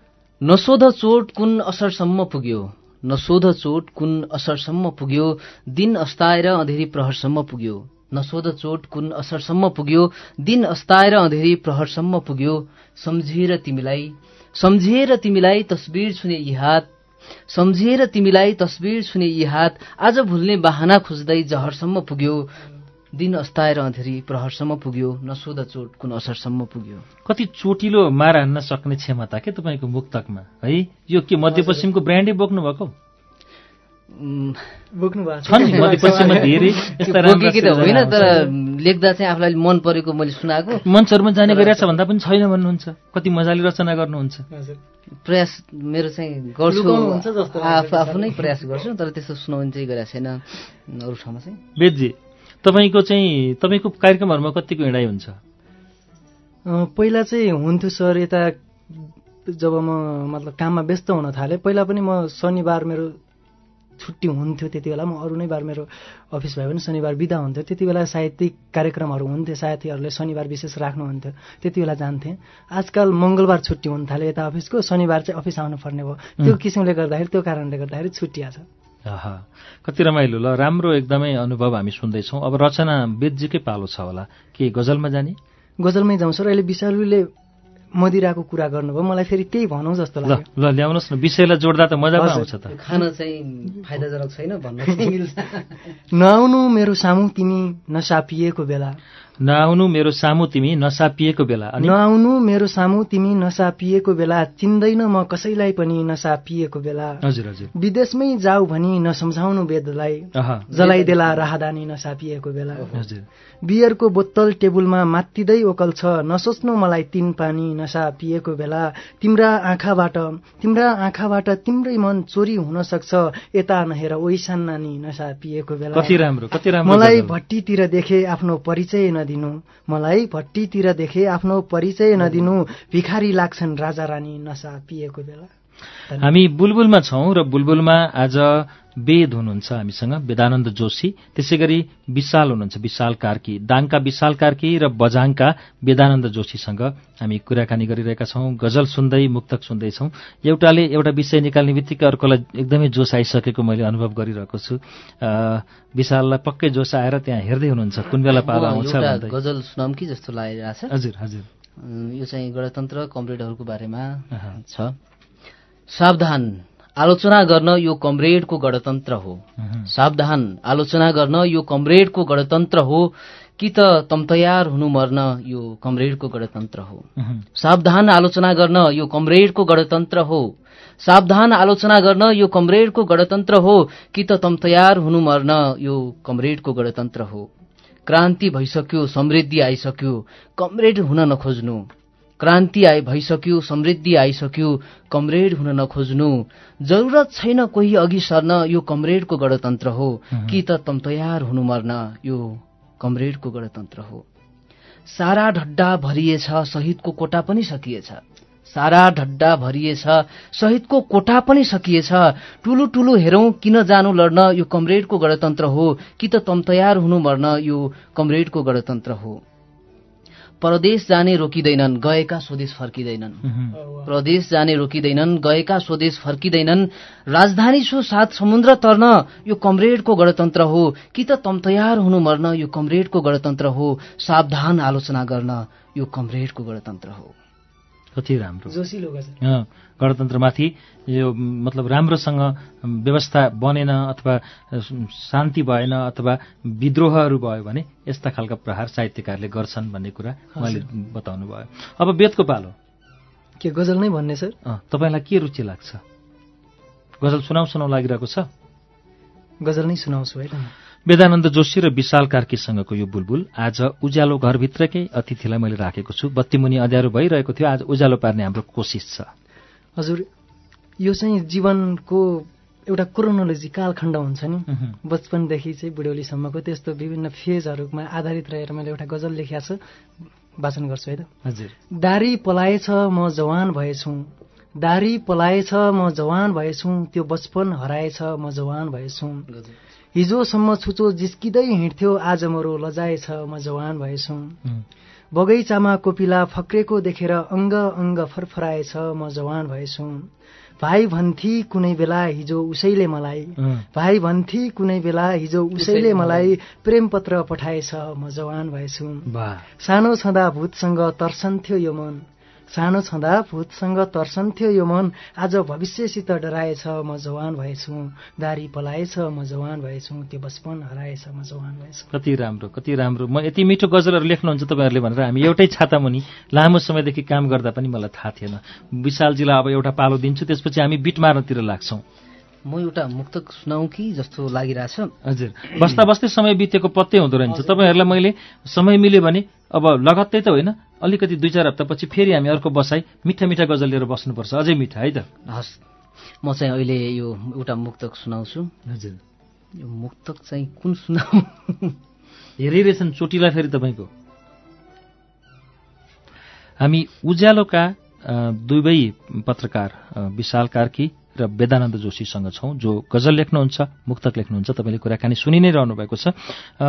नसोध चोट कुन असरसम्म पुग्यो? नसोध चोट कुन असरसम्म पुग्यो? दिन अस्ताएर अँधेरी प्रहरसम्म पुग्यो। नसोध चोट कुन असरसम्म पुग्यो? दिन अस्ताएर अँधेरी प्रहरसम्म पुग्यो। सम्झिएर तिमीलाई सम्झिएर तिमीलाई तस्बिर छुने यी हात सम्झिएर तिमीलाई तस्बिर छुने यी हात आज भुल्ने बाहना खोज्दै जहरसम्म पुग्यो। दिन अस्ताएर अँधेरी प्रहरसम्म पुग्यो नसोध चोट कुन असरसम्म पुग्यो। कति चोटिलो मार हान्न सक्ने क्षमता के तपाईँको मुक्तकमा? है यो के मध्यपश्चिमको ब्रान्डै बोक्नु भएको उम्, बोक्नु भएको छ नि मध्यपश्चिममा धेरै यस्ता राम्रा बोकेकी त होइन तर। लेख्दा चाहिँ आफूलाई मन परेको मैले सुनाएको। मञ्चहरूमा जाने गरिरहेछ भन्दा पनि छैन भन्नुहुन्छ। कति मजाले रचना गर्नुहुन्छ। हजुर। प्रयास मेरो चाहिँ गर्छु। आफू आफू नै प्रयास गर्छु तर त्यस्तो सुनाउनु चाहिँ गरेको छैन। अरू ठाउँमा चाहिँ। वेदजी तपाईँको चाहिँ तपाईँको कार्यक्रमहरूमा कतिको हिँडाइ हुन्छ? पहिला चाहिँ हुन्थ्यो सर यता जब म मतलब काममा व्यस्त हुन थालेँ पहिला पनि म शनिबार मेरो छुट्टी हुन्थ्यो त्यति बेला म अरू नै बार मेरो अफिस भए पनि शनिबार बिदा हुन्थ्यो। त्यति बेला साहित्यिक कार्यक्रमहरू हुन्थ्यो साथीहरूले शनिबार विशेष राख्नुहुन्थ्यो त्यति बेला जान्थेँ। आजकल मङ्गलबार छुट्टी हुन थाल्यो यता अफिसको शनिबार चाहिँ अफिस आउनुपर्ने भयो। त्यो किसिमले गर्दाखेरि त्यो कारणले गर्दाखेरि छुट्टिया छ। आहा कति रमाइलो ल। राम्रो एकदमै अनुभव हामी सुन्दैछौँ। अब रचना वेदजीकै पालो छ होला। के गजलमा जाने? गजलमै जाउँ सर। अहिले विशालुले मदिराको कुरा गर्नुभयो। मलाई फेरि त्यही भनौँ जस्तो ल लाग्यो। ल ल्याउनुहोस् न। विषयलाई जोड्दा त मजा। आउँछ त। खान चाहिँ फाइदाजनक छैन नआउनु मेरो सामु तिमी नसापिएको बेला। नआउनु मेरो सामु तिमी नसापिएको बेला नआउनु मेरो सामु तिमी नसापिएको बेला चिन्दैन म कसैलाई पनि नसापिएको बेला। हजुर हजुर। विदेशमै जाऊ भनी नसम्झाउनु वेदलाई जलाइदेला राहदानी नसापिएको बेला। हजुर। बियरको बोतल टेबुलमा मात्तिँदै ओकल छ नसोच्नु मलाई तिन पानी नसा पिएको बेला। तिम्रा आँखाबाट तिम्रा आँखाबाट तिम्रै मन चोरी हुन सक्छ यता नहेर ओइसान नानी नसा पिएको बेला। कति राम्रो कति राम्रो मलाई। भट्टीतिर देखे आफ्नो परिचय नदिनु। मलाई भट्टीतिर देखे आफ्नो परिचय नदिनु। भिखारी लाग्छन् राजा रानी नसा पिएको बेला। हामी बुलबुलमा छौँ र बुलबुलमा आज वेद हुनुहुन्छ हामीसँग वेदानन्द जोशी। त्यसै गरी विशाल हुनुहुन्छ विशाल कार्की। दाङका विशाल कार्की र बझाङका वेदानन्द जोशीसँग हामी कुराकानी गरिरहेका छौँ। गजल सुन्दै मुक्तक सुन्दैछौँ एउटाले एउटा विषय निकाल्ने बित्तिकै अर्कोलाई एकदमै जोस आइसकेको मैले अनुभव गरिरहेको छु। विशाललाई पक्कै जोस आएर त्यहाँ हेर्दै हुनुहुन्छ। कुन बेला पालो आउँछ गजल सुनाउँ कि जस्तो हजुर हजुर। यो चाहिँ गणतन्त्र कमरेडहरूको बारेमा। छ। सावधान आलोचना गर्न यो कमरेडको गणतन्त्र हो। सावधान आलोचना गर्न यो कमरेडको गणतन्त्र हो कि त तम तयार हुनु मर्न यो कमरेडको गणतन्त्र हो। सावधान आलोचना गर्न यो कमरेडको गणतन्त्र हो। सावधान आलोचना गर्न यो कमरेडको गणतन्त्र हो कि त तम तयार हुनु मर्न यो कमरेडको गणतन्त्र हो। क्रान्ति भइसक्यो समृद्धि आइसक्यो कमरेड हुन नखोज्नु। क्रान्ति आइ भइसक्यो समृद्धि आइसक्यो कमरेड हुन नखोज्नु। जरुरत छैन कोही अघि सर्न यो कमरेडको गणतन्त्र हो। कि त तम तयार हुनु मर्न यो कमरेडको गणतन्त्र हो। सारा ढड्डा भरिएछ शहीदको कोटा पनि सकिएछ। सारा ढड्डा भरिएछ शहीदको कोटा पनि सकिएछ। ठुलो ठुलो हेरौं किन जानु लड्न यो कमरेडको गणतन्त्र हो। कि त तम तयार हुनु मर्न यो कमरेडको गणतन्त्र हो। परदेश जाने रोकिँदैनन् गएका स्वदेश फर्किँदैनन्। प्रदेश जाने रोकिँदैनन् गएका स्वदेश फर्किँदैनन्। राजधानी छु सात समुद्र तर्न यो कमरेडको गणतन्त्र हो। कि त तम तयार हुनु मर्न यो कमरेडको गणतन्त्र हो। सावधान आलोचना गर्न यो कमरेडको गणतन्त्र हो। कति राम्रो। गणतन्त्रमाथि यो मतलब राम्रोसँग व्यवस्था बनेन अथवा शान्ति भएन अथवा विद्रोहहरू भयो भने यस्ता खालका प्रहार साहित्यकारले गर्छन् भन्ने कुरा उहाँले बताउनु भयो अब वेदको पालो। के गजल नै भन्ने सर? तपाईँलाई के रुचि लाग्छ? गजल सुनाउ सुनाउ लागिरहेको छ। गजल नै सुनाउँछु है। वेदानन्द जोशी र विशाल कार्कीसँगको यो बुलबुल आज उज्यालो घरभित्रकै अतिथिलाई मैले राखेको छु। बत्तीमुनि अँध्यारो भइरहेको थियो। आज उज्यालो पार्ने हाम्रो कोसिस छ। हजुर यो चाहिँ जीवनको एउटा क्रोनोलोजी कालखण्ड हुन्छ नि। बचपनदेखि चाहिँ बुढौलीसम्मको त्यस्तो विभिन्न फेजहरूमा आधारित रहेर मैले एउटा गजल लेखिया छ। वाचन गर्छु है त। हजुर। दारी पलाएछ म जवान भएछु। दारी पलाएछ म जवान भएछु। त्यो बचपन हराएछ म जवान भएछु। हिजोसम्म छुचो जिस्किँदै हिँड्थ्यो आज मरो लजाएछ म जवान भएछु। बगैँचामा कोपिला फक्रेको देखेर अङ्ग अङ्ग फरफराएछ म जवान भएछु। भाइ भन्थी कुनै बेला हिजो उसैले मलाई। भाइ भन्थी कुनै बेला हिजो उसैले मलाई प्रेम पत्र पठाएछ म जवान भएछु। सानो छँदा भूतसँग तर्सन्थ्यो यो मन। सानो छँदा भूतसँग तर्सन्थ्यो यो मन। आज भविष्यसित डराएछ म जवान भएछु। दारी पलाएछ म जवान भएछु। त्यो बचपन हराएछ म जवान भएछु। कति राम्रो कति राम्रो। म यति मिठो गजलहरू लेख्नुहुन्छ तपाईँहरूले भनेर हामी एउटै छातामुनि लामो समयदेखि काम गर्दा पनि मलाई थाहा थिएन। विशालजीलाई अब एउटा पालो दिन्छु त्यसपछि हामी बिट मार्नतिर लाग्छौँ। म एउटा मुक्तक सुनाउँ कि जस्तो लागिरहेछ? हजुर। बस्दा बस्दै समय बितेको पत्तै हुँदो रहेछ। तपाईँहरूलाई मैले समय मिल्यो भने अब लगत्तै त होइन। अलिकति दुई चार हप्तापछि फेरि हामी अर्को बसाइ मिठा मिठा गजल लिएर बस्नुपर्छ। अझै मिठा है त? हस्। म चाहिँ अहिले यो एउटा मुक्तक सुनाउँछु। हजुर। यो मुक्तक चाहिँ कुन सुनाऊ धेरै रहेछन् चोटिला फेरि तपाईँको। हामी उज्यालोका दुवै पत्रकार विशाल कार्की र वेदानन्द जोशीसँग छौँ जो गजल लेख्नुहुन्छ मुक्तक लेख्नुहुन्छ। तपाईँले कुराकानी सुनि नै रहनु भएको छ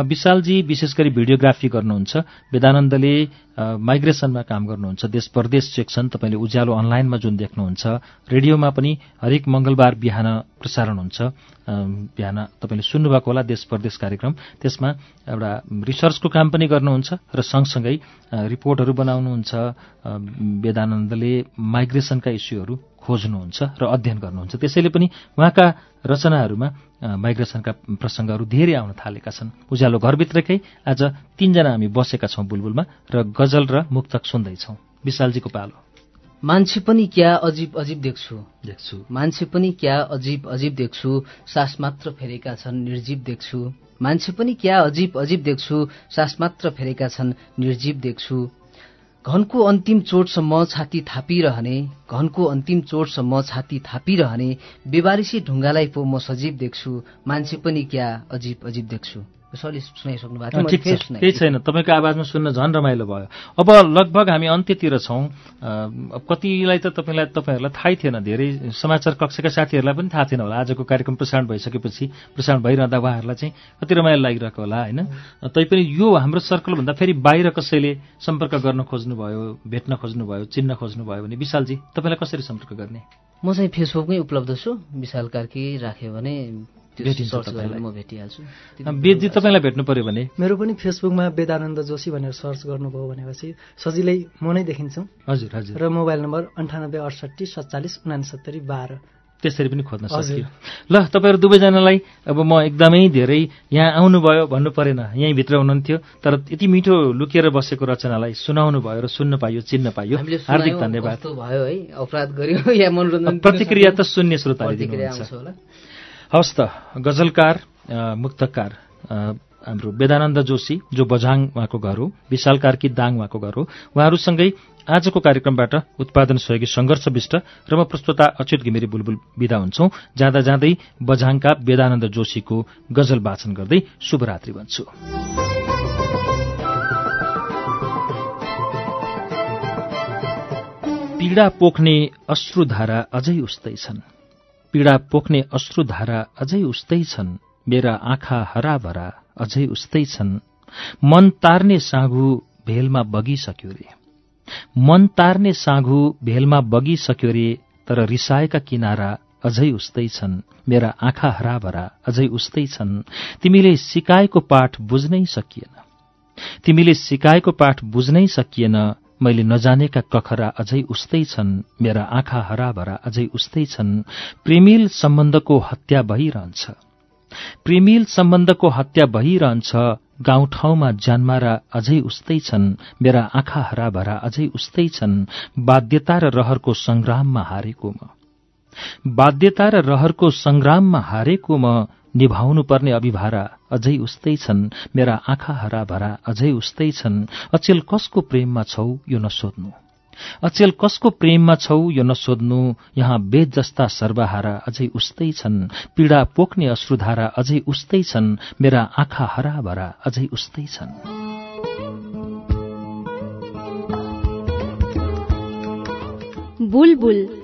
विशालजी विशेष गरी भिडियोग्राफी गर्नुहुन्छ। वेदानन्दले माइग्रेसनमा काम गर्नुहुन्छ। देश परदेश सेक्सन तपाईँले उज्यालो अनलाइनमा जुन देख्नुहुन्छ रेडियोमा पनि हरेक मङ्गलबार बिहान प्रसारण हुन्छ। बिहान तपाईँले सुन्नुभएको होला देश परदेश कार्यक्रम। त्यसमा एउटा रिसर्चको काम पनि गर्नुहुन्छ र सँगसँगै रिपोर्टहरू बनाउनुहुन्छ। वेदानन्दले माइग्रेसनका इस्युहरू खोज्नुहुन्छ र अध्ययन गर्नुहुन्छ। त्यसैले पनि उहाँका रचनाहरूमा माइग्रेसनका प्रसङ्गहरू धेरै आउन थालेका छन्। उज्यालो घरभित्रकै आज तीनजना हामी बसेका छौँ बुलबुलमा र गजल र मुक्तक सुन्दैछौँ। विशालजीको पालो। मान्छे पनि क्या अजिब अजिब देख्छु। देख्छु। मान्छे पनि क्या अजिब अजिब देख्छु। सास मात्र फेरेका छन् निर्जीव देख्छु। मान्छे पनि क्या अजिब अजिब देख्छु। सास मात्र फेरेका छन् निर्जीव देख्छु। घनको अन्तिम चोटसम्म छाती थापिरहने घनको अन्तिम चोटसम्म छाती थापिरहने बेबारिसी ढुङ्गालाई पो म सजीव देख्छु मान्छे पनि क्या अजिब अजिब देख्छु। सरले सुनाइसक्नु भएको थियो। केही छैन तपाईँको आवाजमा सुन्न झन् रमाइलो भयो। अब लगभग हामी अन्त्यतिर छौँ। कतिलाई त तपाईँलाई तपाईँहरूलाई थाहै थिएन धेरै। समाचार कक्षका साथीहरूलाई पनि थाहा थिएन होला। आजको कार्यक्रम प्रसारण भइसकेपछि प्रसारण भइरहँदा उहाँहरूलाई चाहिँ कति रमाइलो लागिरहेको होला होइन? तैपनि यो हाम्रो सर्कलभन्दा फेरि बाहिर कसैले सम्पर्क गर्न खोज्नुभयो भेट्न खोज्नुभयो चिन्न खोज्नुभयो भने विशालजी तपाईँलाई कसरी सम्पर्क गर्ने? म चाहिँ फेसबुकमै उपलब्ध छु। विशाल कार्की राख्यो भने गरेर तपाईँलाई। म भेटिहाल्छु। बेदजी तपाईँलाई भेट्नु पर्यो भने? मेरो पनि फेसबुकमा वेदानन्द जोशी भनेर सर्च गर्नुभयो भनेपछि सजिलै म नै देखिन्छौँ। हजुर हजुर। र मोबाइल नम्बर अन्ठानब्बे अडसट्ठी सत्तालिस उनासत्तरी बाह्र। त्यसरी पनि खोज्न हजुर। सकियो। ल तपाईँहरू दुवैजनालाई अब म एकदमै धेरै यहाँ आउनुभयो भन्नु परेन। यहीँभित्र हुनुहुन्थ्यो। तर यति मिठो लुकेर बसेको रचनालाई सुनाउनु भयो र सुन्न पाइयो चिन्न पाइयो हार्दिक धन्यवाद। कस्तो भयो है? अपराध गर्यो या मनोरञ्जन अब प्रतिक्रिया त शून्य श्रोताले प्रतिक्रिया दिनुहुन्छ आउँछ होला हवस् त गजलकार मुक्तकार हाम्रो वेदानन्द जोशी जो बझाङ उहाँको घर हो विशाल कार्की दाङ उहाँको घर हो उहाँहरूसँगै आजको कार्यक्रमबाट उत्पादन सहयोगी सङ्घर्षविष्ट र म प्रस्तुता अच्युत घिमिरे बुलबुल विदा हुन्छौं। जाँदा जाँदै बझाङका वेदानन्द जोशीको गजल वाचन गर्दै शुभरात्रि भन्छु। पीडा पोख्ने अश्रुधारा अझै उस्तै छन्। पीडा पोख्ने अश्रुधारा अझै उस्तै छन्। मेरा आँखा हराभरा अझै उस्तै छन्। मन तार्ने साँघु भेलमा बगिसक्यो रे। मन तार्ने साँघु भेलमा बगिसक्यो रे तर रिसाएका किनारा अझै उस्तै छन्। मेरा आँखा हराभरा अझै उस्तै छन्। तिमीले सिकाएको पाठ बुझ्नै सकिएन। तिमीले सिकाएको पाठ बुझ्नै सकिएन। मैले नजानेका कखरा अझै उस्तै छन् मेरा आँखा हराभरा अझै उस्तै छन्। प्रेमिल सम्बन्धको हत्या भइरहन्छ। प्रेमिल सम्बन्धको हत्या भइरहन्छ गाउँठाउँमा ज्यानमारा अझै उस्तै छन् मेरा आँखा हराभरा अझै उस्तै छन् बाध्यता र रहरको संग्राममा हारेको म। बाध्यता र रहरको संग्राममा हारेको म निभाउनु पर्ने अभिभारा अझै उस्तै छन्। मेरा आँखा हराभरा अझै उस्तै छन्। अचेल कसको प्रेममा छौ यो नसोध्नु? अचेल कसको प्रेममा छौ यो नसोध्नु? यहाँ बेद जस्ता सर्वहारा अझै उस्तै छन्। पीड़ा पोख्ने अश्रुधारा अझै उस्तै छन्। मेरा आँखा हराभरा अझै उस्तै छन्। बुलबुल